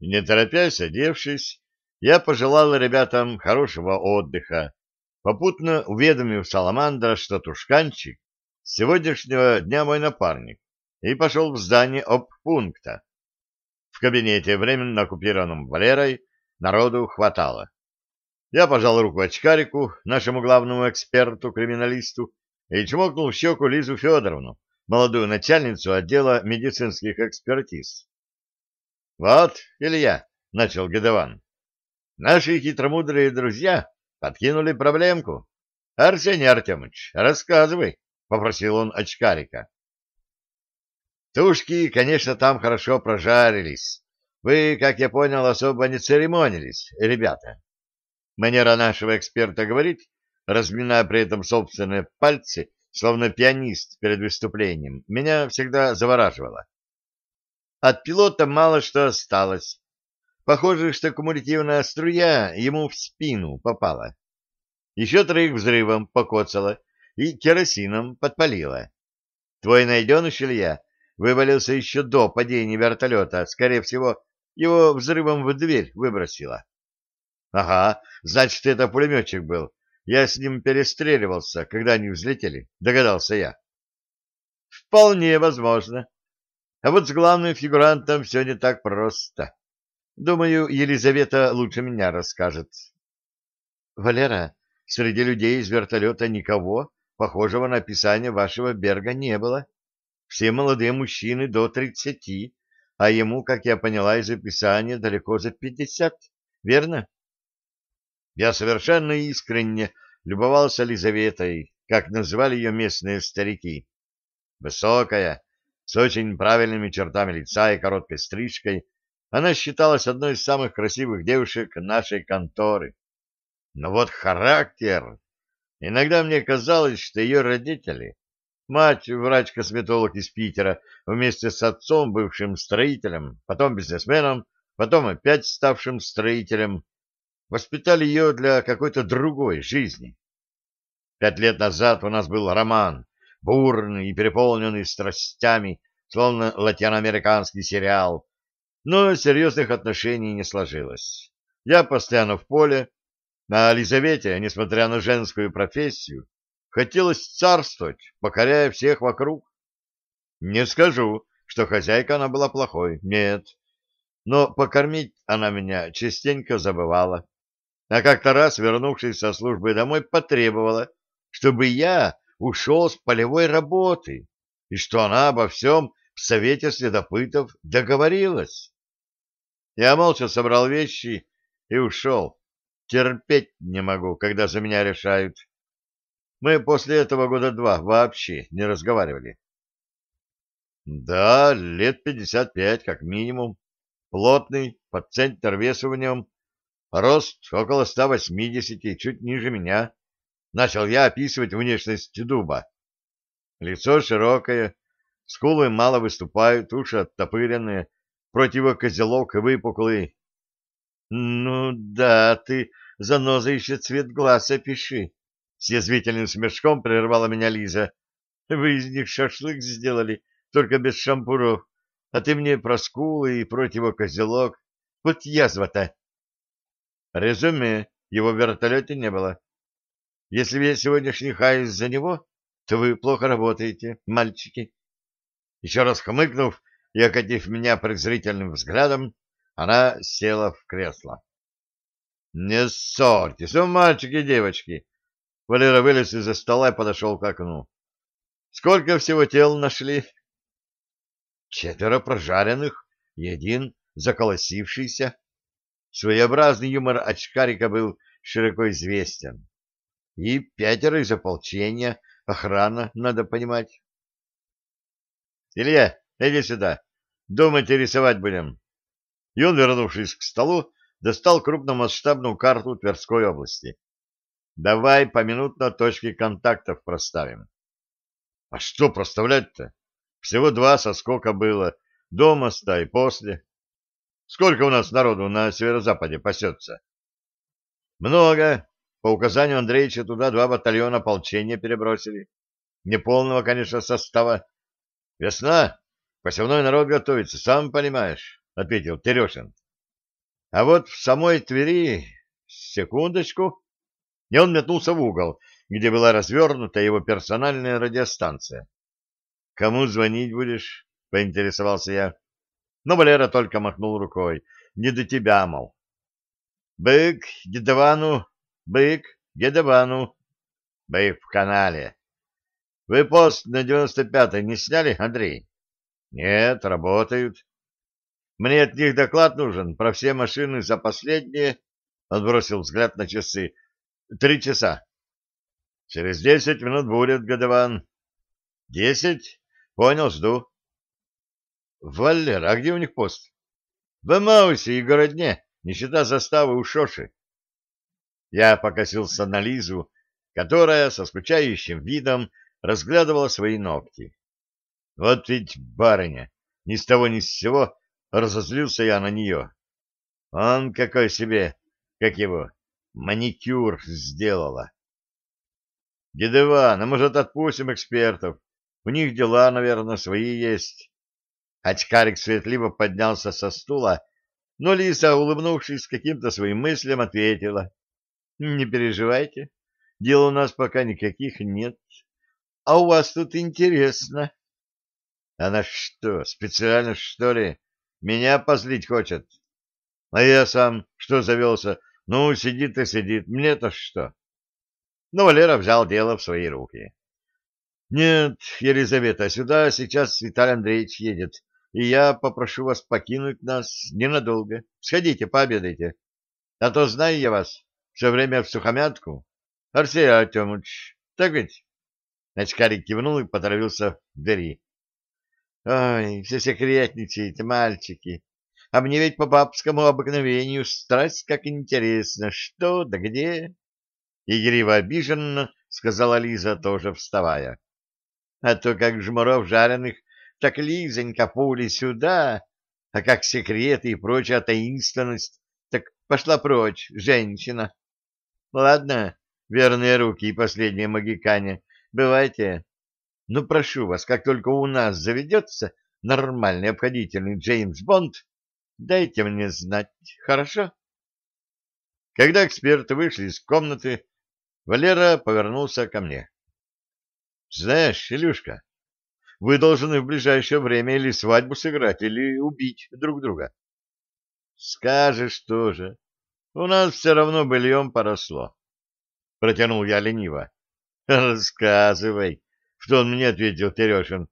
Не торопясь, одевшись, я пожелал ребятам хорошего отдыха, попутно уведомив Саламандра, что Тушканчик с сегодняшнего дня мой напарник, и пошел в здание обпункта. В кабинете, временно оккупированном Валерой, народу хватало. Я пожал руку очкарику, нашему главному эксперту-криминалисту, и чмокнул в щеку Лизу Федоровну, молодую начальницу отдела медицинских экспертиз. — Вот, Илья, — начал Гедован, — наши хитромудрые друзья подкинули проблемку. — Арсений Артемович, рассказывай, — попросил он очкарика. Тушки, конечно, там хорошо прожарились. Вы, как я понял, особо не церемонились, ребята. Манера нашего эксперта говорить, разминая при этом собственные пальцы, словно пианист перед выступлением, меня всегда завораживала. От пилота мало что осталось. Похоже, что кумулятивная струя ему в спину попала. Еще троих взрывом покоцала и керосином подпалила. Твой найденыш, Илья, вывалился еще до падения вертолета. Скорее всего, его взрывом в дверь выбросило. — Ага, значит, это пулеметчик был. Я с ним перестреливался, когда они взлетели, догадался я. — Вполне возможно. А вот с главным фигурантом все не так просто. Думаю, Елизавета лучше меня расскажет. — Валера, среди людей из вертолета никого, похожего на описание вашего Берга, не было. — все молодые мужчины до тридцати, а ему, как я поняла из описания, далеко за пятьдесят, верно? Я совершенно искренне любовался Лизаветой, как называли ее местные старики. Высокая, с очень правильными чертами лица и короткой стрижкой, она считалась одной из самых красивых девушек нашей конторы. Но вот характер... Иногда мне казалось, что ее родители Мать, врач-косметолог из Питера, вместе с отцом, бывшим строителем, потом бизнесменом, потом опять ставшим строителем, воспитали ее для какой-то другой жизни. Пять лет назад у нас был роман, бурный и переполненный страстями, словно латиноамериканский сериал, но серьезных отношений не сложилось. Я постоянно в поле, а Елизавете, несмотря на женскую профессию, Хотелось царствовать, покоряя всех вокруг. Не скажу, что хозяйка она была плохой, нет. Но покормить она меня частенько забывала. А как-то раз, вернувшись со службы домой, потребовала, чтобы я ушел с полевой работы, и что она обо всем в совете следопытов договорилась. Я молча собрал вещи и ушел. Терпеть не могу, когда за меня решают. Мы после этого года два вообще не разговаривали. Да, лет пятьдесят пять как минимум. Плотный, под центр веса в нем. Рост около ста восьмидесяти, чуть ниже меня. Начал я описывать внешность дуба. Лицо широкое, скулы мало выступают, уши оттопыренные, противокозелок выпуклый. Ну да, ты, заноза, еще цвет глаз опиши. С язвительным смешком прервала меня Лиза. Вы из них шашлык сделали, только без шампуров. А ты мне про скулы и противокозелок. Вот язва-то. Резюме. Его в вертолете не было. Если я сегодняшний хаюсь за него, то вы плохо работаете, мальчики. Еще раз хмыкнув и окатив меня презрительным взглядом, она села в кресло. — Не ссорьтесь, о, мальчики и девочки! Валера вылез из-за стола и подошел к окну. Сколько всего тел нашли? Четверо прожаренных и один заколосившийся. Своеобразный юмор очкарика был широко известен. И пятеро из ополчения, охрана, надо понимать. Илья, иди сюда. Думать рисовать будем. И он, вернувшись к столу, достал крупномасштабную карту Тверской области. Давай поминутно точки контактов проставим. А что проставлять-то? Всего два соскока было, до моста и после. Сколько у нас народу на северо-западе пасется? Много. По указанию Андреевича туда два батальона ополчения перебросили. Неполного, конечно, состава. Весна. Посевной народ готовится, сам понимаешь, — ответил Терешин. А вот в самой Твери... Секундочку. И он метнулся в угол, где была развернута его персональная радиостанция. «Кому звонить будешь?» — поинтересовался я. Но Валера только махнул рукой. «Не до тебя, мол». «Бык, Гедевану, бык, Гедевану». «Бык в канале». «Вы пост на девяносто пятой не сняли, Андрей?» «Нет, работают». «Мне от них доклад нужен про все машины за последние...» Он взгляд на часы. «Три часа». «Через десять минут будет, Гадаван». «Десять? Понял, жду». «Валер, а где у них пост?» «В Маусе и Городне, не считая заставы у Шоши». Я покосился на Лизу, которая со скучающим видом разглядывала свои ногти. Вот ведь барыня, ни с того ни с сего разозлился я на нее. Он какой себе, как его, маникюр сделала. Дедова, ну, может, отпустим экспертов? У них дела, наверное, свои есть. Очкарик светливо поднялся со стула, но Лиса, улыбнувшись каким-то своим мыслям, ответила. — Не переживайте, дел у нас пока никаких нет. А у вас тут интересно. Она что, специально, что ли, меня позлить хочет? А я сам что завелся? Ну, сидит и сидит, мне-то что? Но Валера взял дело в свои руки. Нет, Елизавета, сюда сейчас Виталий Андреевич едет, и я попрошу вас покинуть нас ненадолго. Сходите, пообедайте. А то знаю я вас все время в сухомятку. Арсений Артемович, так ведь? Очкарик кивнул и поторопился в двери. Ой, все секретничаете, мальчики. А мне ведь по бабскому обыкновению страсть как интересно. Что да где? Игриво обиженно сказала Лиза, тоже вставая. А то как жмуров жареных, так Лизонька пули сюда, а как секреты и прочая таинственность, так пошла прочь, женщина. Ладно, верные руки и последние магикане, Бывайте. Ну, прошу вас, как только у нас заведется нормальный обходительный Джеймс Бонд, дайте мне знать, хорошо? Когда эксперты вышли из комнаты, Валера повернулся ко мне. — Знаешь, Илюшка, вы должны в ближайшее время или свадьбу сыграть, или убить друг друга. — Скажешь тоже. У нас все равно быльем поросло. Протянул я лениво. Рассказывай, что он мне ответил Терешин.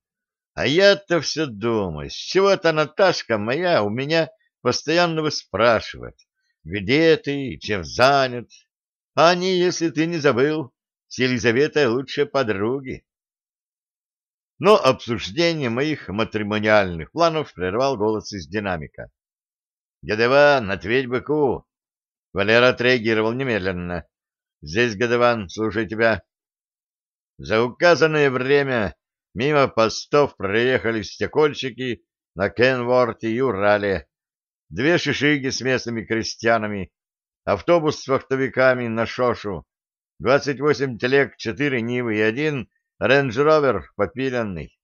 А я-то все думаю, с чего эта Наташка моя у меня постоянно выспрашивает, где ты, чем занят. А они, если ты не забыл, с Елизаветой лучшие подруги. Но обсуждение моих матримониальных планов прервал голос из динамика. — Гадеван, ответь быку! Валера отреагировал немедленно. — Здесь, Гадеван, слушай тебя. За указанное время мимо постов проехали стекольщики на Кенворте и Урале, две шишиги с местными крестьянами, автобус с вахтовиками на Шошу, 28 телег, 4 Нивы и один рейндж-ровер попиленный.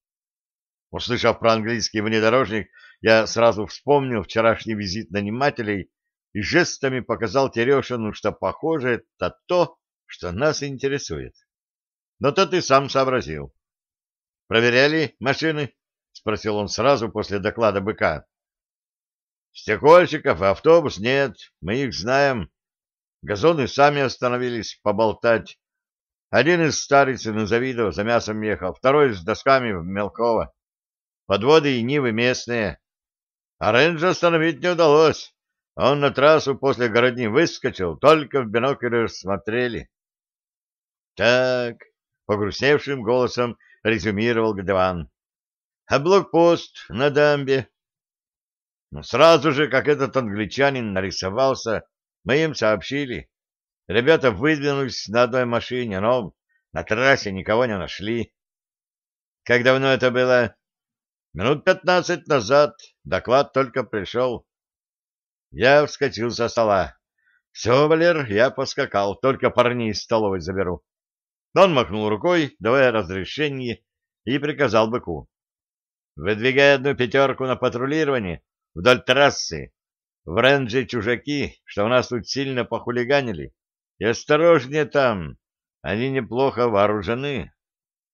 Услышав про английский внедорожник, я сразу вспомнил вчерашний визит нанимателей и жестами показал Терешину, что похоже это то, что нас интересует. Но то ты сам сообразил. — Проверяли машины? — спросил он сразу после доклада быка. — Стекольщиков и автобус нет, мы их знаем. Газоны сами остановились поболтать. Один из старицы на Завидово за мясом ехал, второй с досками в Мелково. Подводы и Нивы местные. А рейнджа остановить не удалось. Он на трассу после городни выскочил, только в бинокль смотрели. — Так, погрустневшим голосом резюмировал Гадаван. А блокпост на дамбе? Но сразу же, как этот англичанин нарисовался, мы им сообщили. Ребята выдвинулись на одной машине, но на трассе никого не нашли. Как давно это было? Минут пятнадцать назад. Доклад только пришел. Я вскочил со стола. Все, Валер, я поскакал, только парней из столовой заберу. Он махнул рукой, давая разрешение, и приказал быку. «Выдвигай одну пятерку на патрулирование вдоль трассы. В Рендже чужаки, что у нас тут сильно похулиганили. И осторожнее там, они неплохо вооружены.